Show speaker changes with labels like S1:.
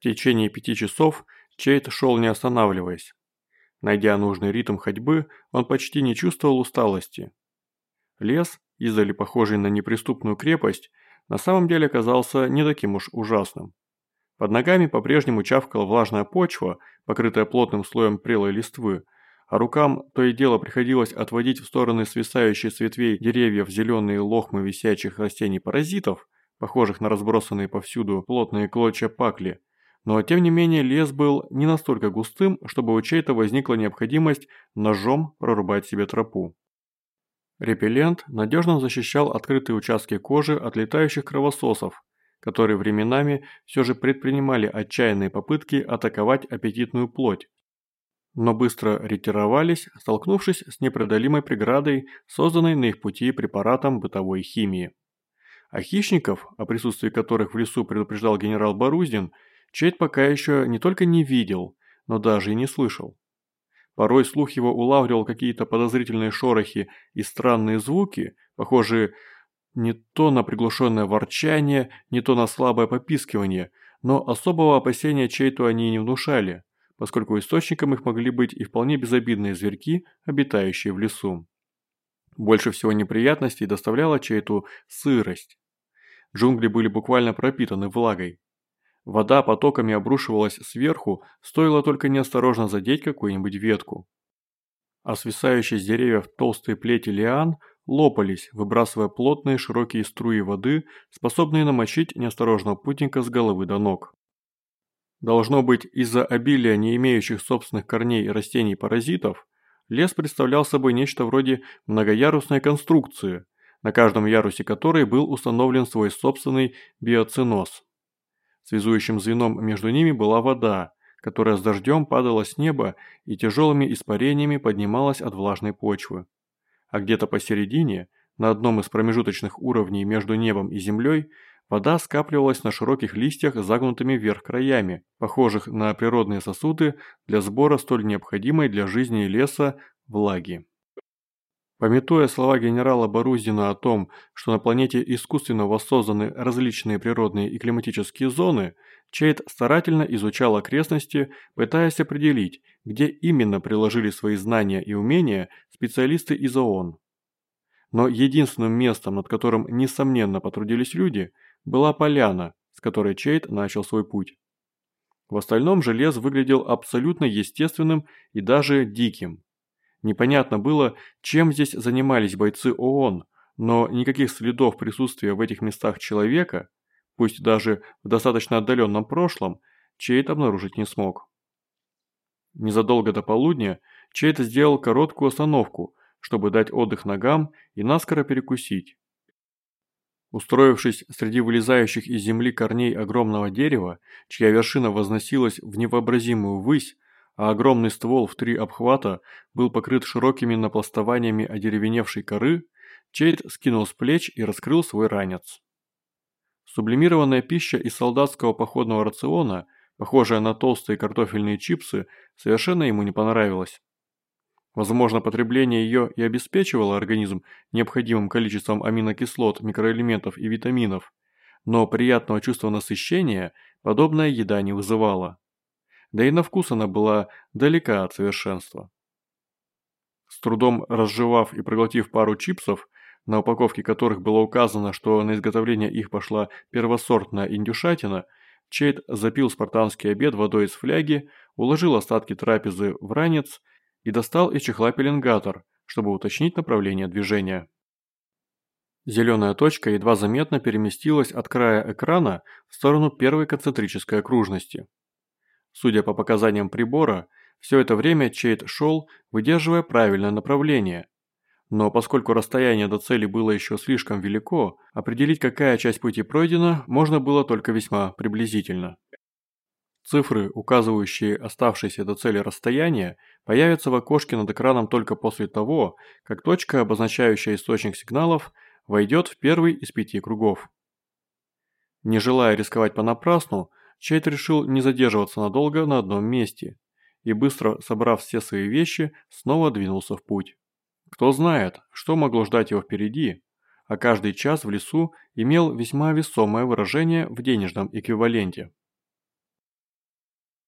S1: В течение пяти часов Чейт шел не останавливаясь. Найдя нужный ритм ходьбы, он почти не чувствовал усталости. Лес, издали похожий на неприступную крепость, на самом деле оказался не таким уж ужасным. Под ногами по-прежнему чавкала влажная почва, покрытая плотным слоем прелой листвы, а рукам то и дело приходилось отводить в стороны свисающие с ветвей деревьев зеленые лохмы висячих растений-паразитов, похожих на разбросанные повсюду плотные клочья пакли, но тем не менее лес был не настолько густым, чтобы у чей-то возникла необходимость ножом прорубать себе тропу. Репеллент надежно защищал открытые участки кожи от летающих кровососов, которые временами все же предпринимали отчаянные попытки атаковать аппетитную плоть, но быстро ретировались, столкнувшись с непреодолимой преградой, созданной на их пути препаратом бытовой химии. А хищников, о присутствии которых в лесу предупреждал генерал Боруздин, Чейд пока еще не только не видел, но даже и не слышал. Порой слух его улавливал какие-то подозрительные шорохи и странные звуки, похожие не то на приглушенное ворчание, не то на слабое попискивание, но особого опасения чей-то они не внушали, поскольку источником их могли быть и вполне безобидные зверьки, обитающие в лесу. Больше всего неприятностей доставляла чей-то сырость. Джунгли были буквально пропитаны влагой. Вода потоками обрушивалась сверху, стоило только неосторожно задеть какую-нибудь ветку. А свисающие с деревьев толстые плети лиан лопались, выбрасывая плотные широкие струи воды, способные намочить неосторожного путника с головы до ног. Должно быть, из-за обилия не имеющих собственных корней растений-паразитов, лес представлял собой нечто вроде многоярусной конструкции, на каждом ярусе которой был установлен свой собственный биоциноз. Связующим звеном между ними была вода, которая с дождем падала с неба и тяжелыми испарениями поднималась от влажной почвы. А где-то посередине, на одном из промежуточных уровней между небом и землей, вода скапливалась на широких листьях загнутыми вверх краями, похожих на природные сосуды для сбора столь необходимой для жизни леса влаги. Пометуя слова генерала Борузина о том, что на планете искусственно воссозданы различные природные и климатические зоны, Чейд старательно изучал окрестности, пытаясь определить, где именно приложили свои знания и умения специалисты из ООН. Но единственным местом, над которым несомненно потрудились люди, была поляна, с которой Чейд начал свой путь. В остальном же лес выглядел абсолютно естественным и даже диким. Непонятно было, чем здесь занимались бойцы ООН, но никаких следов присутствия в этих местах человека, пусть даже в достаточно отдаленном прошлом, Чейт обнаружить не смог. Незадолго до полудня Чейт сделал короткую остановку, чтобы дать отдых ногам и наскоро перекусить. Устроившись среди вылезающих из земли корней огромного дерева, чья вершина возносилась в невообразимую высь, а огромный ствол в три обхвата был покрыт широкими напластованиями одеревеневшей коры, Чейд скинул с плеч и раскрыл свой ранец. Сублимированная пища из солдатского походного рациона, похожая на толстые картофельные чипсы, совершенно ему не понравилась. Возможно, потребление ее и обеспечивало организм необходимым количеством аминокислот, микроэлементов и витаминов, но приятного чувства насыщения подобная еда не вызывала да и на вкус она была далека от совершенства. С трудом разжевав и проглотив пару чипсов, на упаковке которых было указано, что на изготовление их пошла первосортная индюшатина, Чейд запил спартанский обед водой из фляги, уложил остатки трапезы в ранец и достал из чехла пеленгатор, чтобы уточнить направление движения. Зеленая точка едва заметно переместилась от края экрана в сторону первой концентрической окружности. Судя по показаниям прибора, все это время Чейд шел, выдерживая правильное направление. Но поскольку расстояние до цели было еще слишком велико, определить, какая часть пути пройдена, можно было только весьма приблизительно. Цифры, указывающие оставшееся до цели расстояние, появятся в окошке над экраном только после того, как точка, обозначающая источник сигналов, войдет в первый из пяти кругов. Не желая рисковать понапрасну, Чейт решил не задерживаться надолго на одном месте и, быстро собрав все свои вещи, снова двинулся в путь. Кто знает, что могло ждать его впереди, а каждый час в лесу имел весьма весомое выражение в денежном эквиваленте.